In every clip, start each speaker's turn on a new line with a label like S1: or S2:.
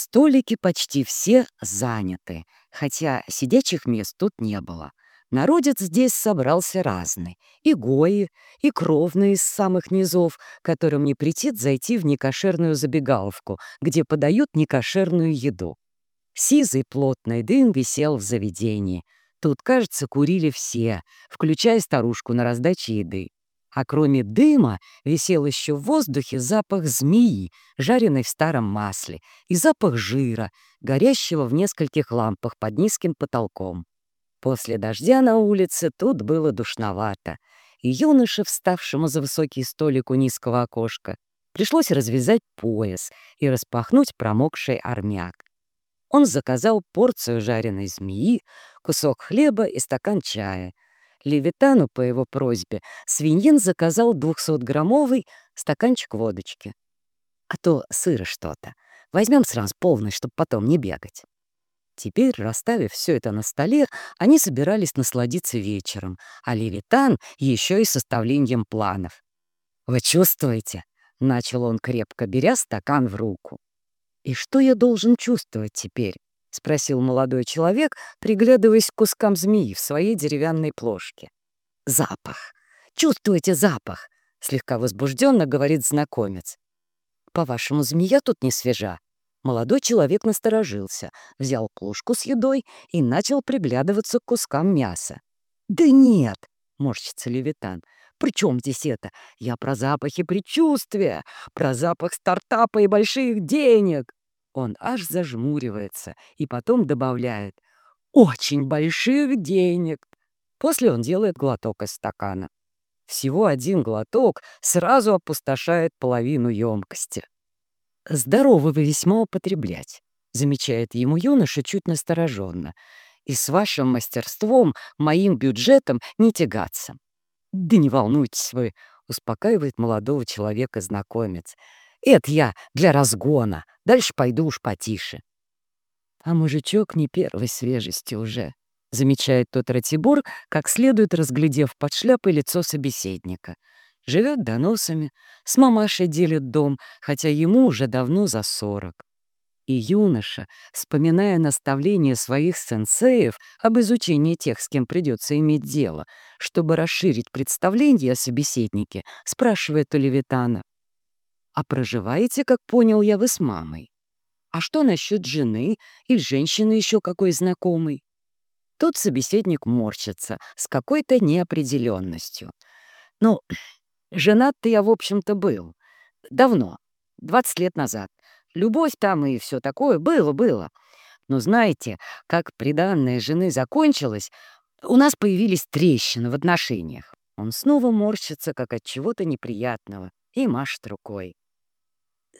S1: Столики почти все заняты, хотя сидячих мест тут не было. Народец здесь собрался разный. И гои, и кровные из самых низов, которым не претит зайти в некошерную забегаловку, где подают некошерную еду. Сизый плотный дым висел в заведении. Тут, кажется, курили все, включая старушку на раздаче еды. А кроме дыма висел еще в воздухе запах змеи, жареной в старом масле, и запах жира, горящего в нескольких лампах под низким потолком. После дождя на улице тут было душновато, и юноше, вставшему за высокий столик у низкого окошка, пришлось развязать пояс и распахнуть промокший армяк. Он заказал порцию жареной змеи, кусок хлеба и стакан чая — Левитану по его просьбе свиньин заказал 200-граммовый стаканчик водочки. А то сыро что-то. Возьмем сразу полный, чтобы потом не бегать. Теперь, расставив все это на столе, они собирались насладиться вечером, а Левитан еще и составлением планов. «Вы чувствуете?» — начал он крепко, беря стакан в руку. «И что я должен чувствовать теперь?» — спросил молодой человек, приглядываясь к кускам змеи в своей деревянной плошке. «Запах! Чувствуете запах?» — слегка возбужденно говорит знакомец. «По-вашему, змея тут не свежа?» Молодой человек насторожился, взял плошку с едой и начал приглядываться к кускам мяса. «Да нет!» — морщится Левитан. «При чем здесь это? Я про запахи предчувствия, про запах стартапа и больших денег!» Он аж зажмуривается и потом добавляет «Очень больших денег!» После он делает глоток из стакана. Всего один глоток сразу опустошает половину емкости. «Здорово вы весьма употреблять», — замечает ему юноша чуть настороженно. «И с вашим мастерством, моим бюджетом не тягаться». «Да не волнуйтесь вы», — успокаивает молодого человека знакомец. Это я для разгона. Дальше пойду уж потише. А мужичок не первой свежести уже, замечает тот Ратибор, как следует разглядев под шляпой лицо собеседника. Живет доносами, с мамашей делит дом, хотя ему уже давно за сорок. И юноша, вспоминая наставления своих сенсеев об изучении тех, с кем придется иметь дело, чтобы расширить представление о собеседнике, спрашивает у Левитана, а проживаете, как понял я, вы с мамой. А что насчет жены или женщины еще какой знакомой? Тут собеседник морщится с какой-то неопределенностью. Ну, женат-то я, в общем-то, был. Давно, 20 лет назад. Любовь там и все такое было-было. Но знаете, как приданная жены закончилась, у нас появились трещины в отношениях. Он снова морщится, как от чего-то неприятного, и машет рукой.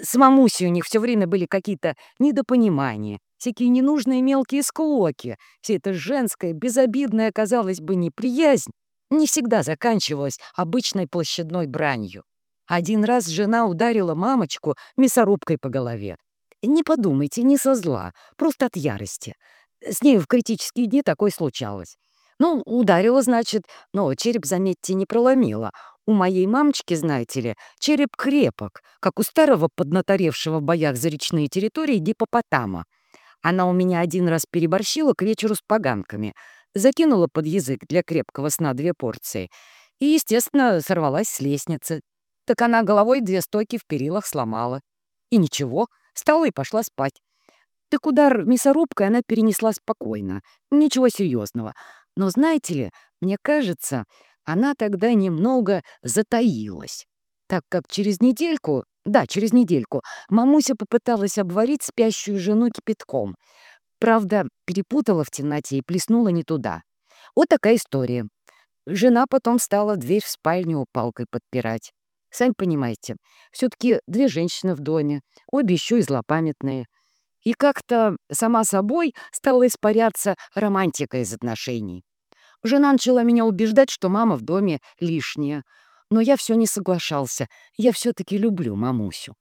S1: С мамусей у них все время были какие-то недопонимания, всякие ненужные мелкие склоки. Все это женская, безобидная, казалось бы, неприязнь не всегда заканчивалась обычной площадной бранью. Один раз жена ударила мамочку мясорубкой по голове. Не подумайте, не со зла, просто от ярости. С ней в критические дни такое случалось. Ну, ударила, значит, но череп, заметьте, не проломила, у моей мамочки, знаете ли, череп крепок, как у старого поднаторевшего в боях за речные территории гипопотама. Она у меня один раз переборщила к вечеру с поганками, закинула под язык для крепкого сна две порции и, естественно, сорвалась с лестницы. Так она головой две стойки в перилах сломала. И ничего, встала и пошла спать. Так удар мясорубкой она перенесла спокойно, ничего серьезного. Но знаете ли, мне кажется, она тогда немного затаилась, так как через недельку, да, через недельку, мамуся попыталась обварить спящую жену кипятком. Правда, перепутала в темноте и плеснула не туда. Вот такая история. Жена потом стала дверь в спальню палкой подпирать. Сами понимаете, все-таки две женщины в доме, обе еще и злопамятные. И как-то сама собой стала испаряться романтика из отношений. Жена начала меня убеждать, что мама в доме лишняя. Но я все не соглашался. Я все-таки люблю мамусю.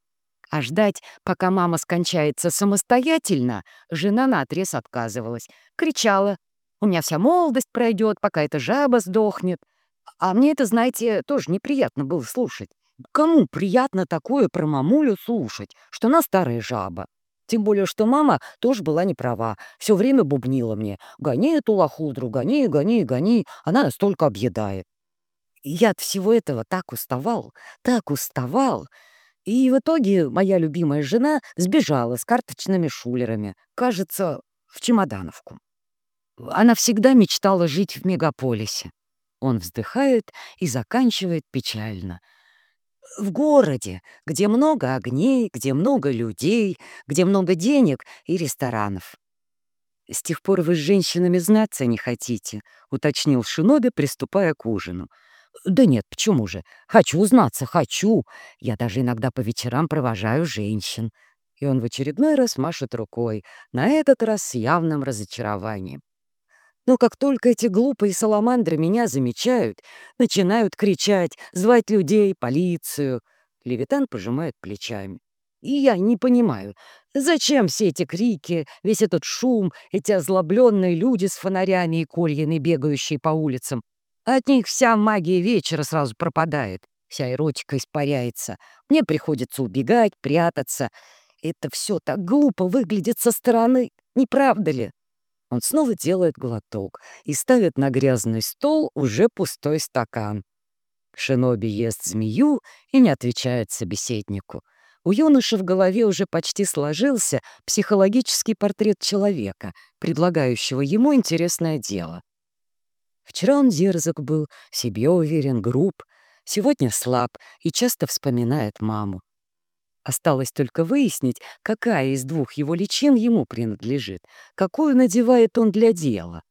S1: А ждать, пока мама скончается самостоятельно, жена наотрез отказывалась. Кричала. «У меня вся молодость пройдет, пока эта жаба сдохнет». А мне это, знаете, тоже неприятно было слушать. Кому приятно такое про мамулю слушать, что она старая жаба? Тем более, что мама тоже была не права. Все время бубнила мне. «Гони эту лохудру, гони, гони, гони. Она настолько объедает». Я от всего этого так уставал, так уставал. И в итоге моя любимая жена сбежала с карточными шулерами, кажется, в Чемодановку. Она всегда мечтала жить в мегаполисе. Он вздыхает и заканчивает печально. В городе, где много огней, где много людей, где много денег и ресторанов. «С тех пор вы с женщинами знаться не хотите», — уточнил Шиноби, приступая к ужину. «Да нет, почему же? Хочу знаться, хочу. Я даже иногда по вечерам провожаю женщин». И он в очередной раз машет рукой, на этот раз с явным разочарованием. Но как только эти глупые саламандры меня замечают, начинают кричать, звать людей, полицию. Левитан пожимает плечами. И я не понимаю, зачем все эти крики, весь этот шум, эти озлобленные люди с фонарями и кольями, бегающие по улицам. От них вся магия вечера сразу пропадает, вся эротика испаряется. Мне приходится убегать, прятаться. Это все так глупо выглядит со стороны, не правда ли? Он снова делает глоток и ставит на грязный стол уже пустой стакан. Шиноби ест змею и не отвечает собеседнику. У юноши в голове уже почти сложился психологический портрет человека, предлагающего ему интересное дело. Вчера он дерзок был, себе уверен, груб, сегодня слаб и часто вспоминает маму. Осталось только выяснить, какая из двух его личин ему принадлежит, какую надевает он для дела.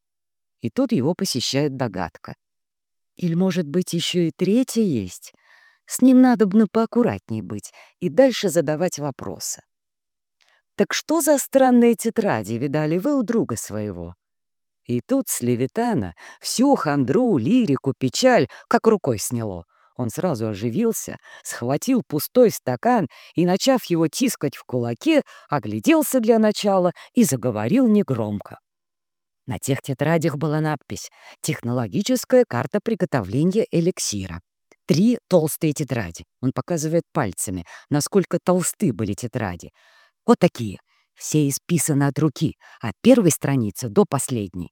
S1: И тут его посещает догадка. Или, может быть, еще и третья есть? С ним надо бы поаккуратней быть и дальше задавать вопросы. «Так что за странные тетради видали вы у друга своего?» И тут с Левитана всю хандру, лирику, печаль как рукой сняло. Он сразу оживился, схватил пустой стакан и, начав его тискать в кулаке, огляделся для начала и заговорил негромко. На тех тетрадях была надпись «Технологическая карта приготовления эликсира». Три толстые тетради. Он показывает пальцами, насколько толсты были тетради. Вот такие. Все исписаны от руки, от первой страницы до последней.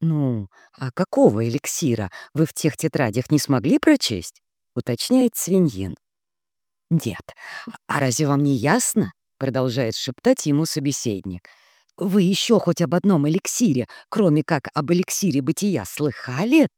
S1: «Ну, а какого эликсира вы в тех тетрадях не смогли прочесть?» — уточняет свиньин. «Нет, а разве вам не ясно?» — продолжает шептать ему собеседник. «Вы еще хоть об одном эликсире, кроме как об эликсире бытия, слыхали?»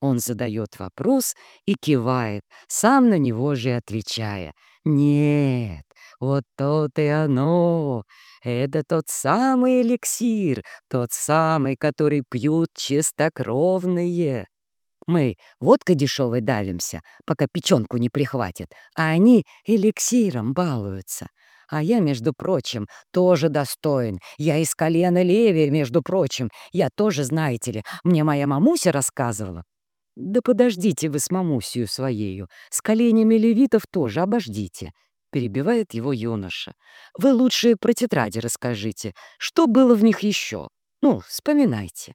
S1: Он задает вопрос и кивает, сам на него же отвечая. «Нет, вот то и оно. Это тот самый эликсир, тот самый, который пьют чистокровные. Мы водкой дешевой давимся, пока печенку не прихватит, а они эликсиром балуются. А я, между прочим, тоже достоин. Я из колена Леви, между прочим. Я тоже, знаете ли, мне моя мамуся рассказывала. Да подождите вы с мамусью своею. С коленями левитов тоже обождите перебивает его юноша. «Вы лучше про тетради расскажите. Что было в них еще? Ну, вспоминайте».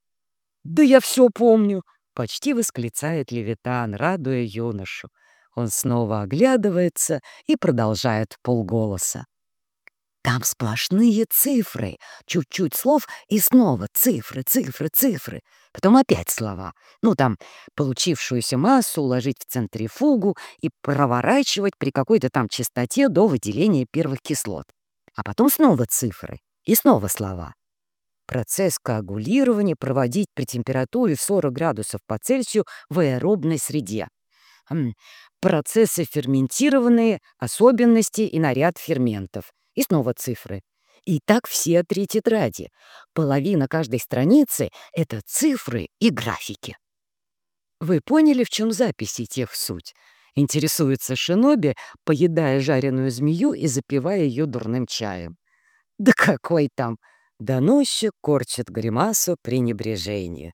S1: «Да я все помню!» — почти восклицает Левитан, радуя юношу. Он снова оглядывается и продолжает полголоса. Там сплошные цифры, чуть-чуть слов и снова цифры, цифры, цифры. Потом опять слова. Ну, там, получившуюся массу уложить в центрифугу и проворачивать при какой-то там частоте до выделения первых кислот. А потом снова цифры и снова слова. Процесс коагулирования проводить при температуре 40 градусов по Цельсию в аэробной среде. Процессы ферментированные, особенности и наряд ферментов — и снова цифры. И так все три тетради. Половина каждой страницы — это цифры и графики. Вы поняли, в чем записи тех суть? Интересуется Шиноби, поедая жареную змею и запивая ее дурным чаем. Да какой там! Доносчик корчит гримасу пренебрежения.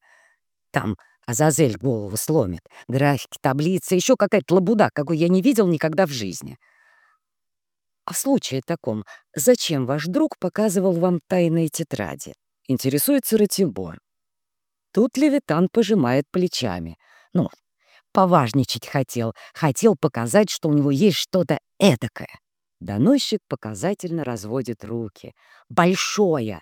S1: Там Азазель голову сломит. Графики, таблицы, еще какая-то лабуда, какой я не видел никогда в жизни. А в случае таком, зачем ваш друг показывал вам тайные тетради? Интересуется Ратибор. Тут Левитан пожимает плечами. Ну, поважничать хотел. Хотел показать, что у него есть что-то эдакое. Доносчик показательно разводит руки. «Большое!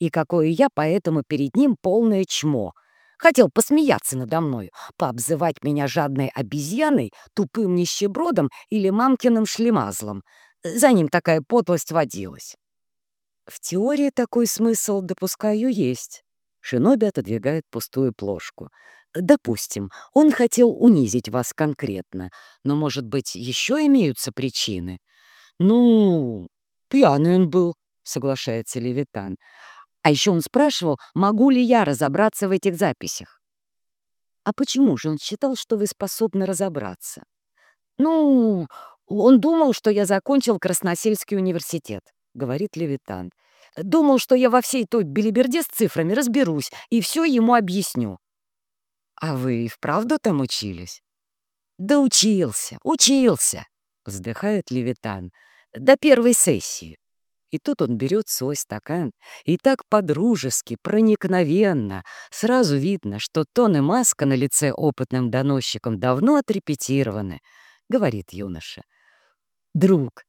S1: И какое я поэтому перед ним полное чмо!» Хотел посмеяться надо мной, пообзывать меня жадной обезьяной, тупым нищебродом или мамкиным шлемазлом. За ним такая подлость водилась. В теории такой смысл, допускаю, есть. Шиноби отодвигает пустую плошку. Допустим, он хотел унизить вас конкретно, но, может быть, еще имеются причины? Ну, пьяный он был, соглашается Левитан. А еще он спрашивал, могу ли я разобраться в этих записях. А почему же он считал, что вы способны разобраться? Ну, он думал, что я закончил Красносельский университет, говорит Левитан. Думал, что я во всей той белиберде с цифрами разберусь и все ему объясню. А вы и вправду там учились? Да учился, учился, вздыхает Левитан. До первой сессии. И тут он берет свой стакан, и так подружески, проникновенно. Сразу видно, что тон и маска на лице опытным доносчиком давно отрепетированы, — говорит юноша. «Друг,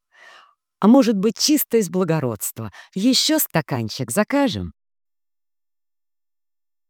S1: а может быть, чисто из благородства, еще стаканчик закажем?»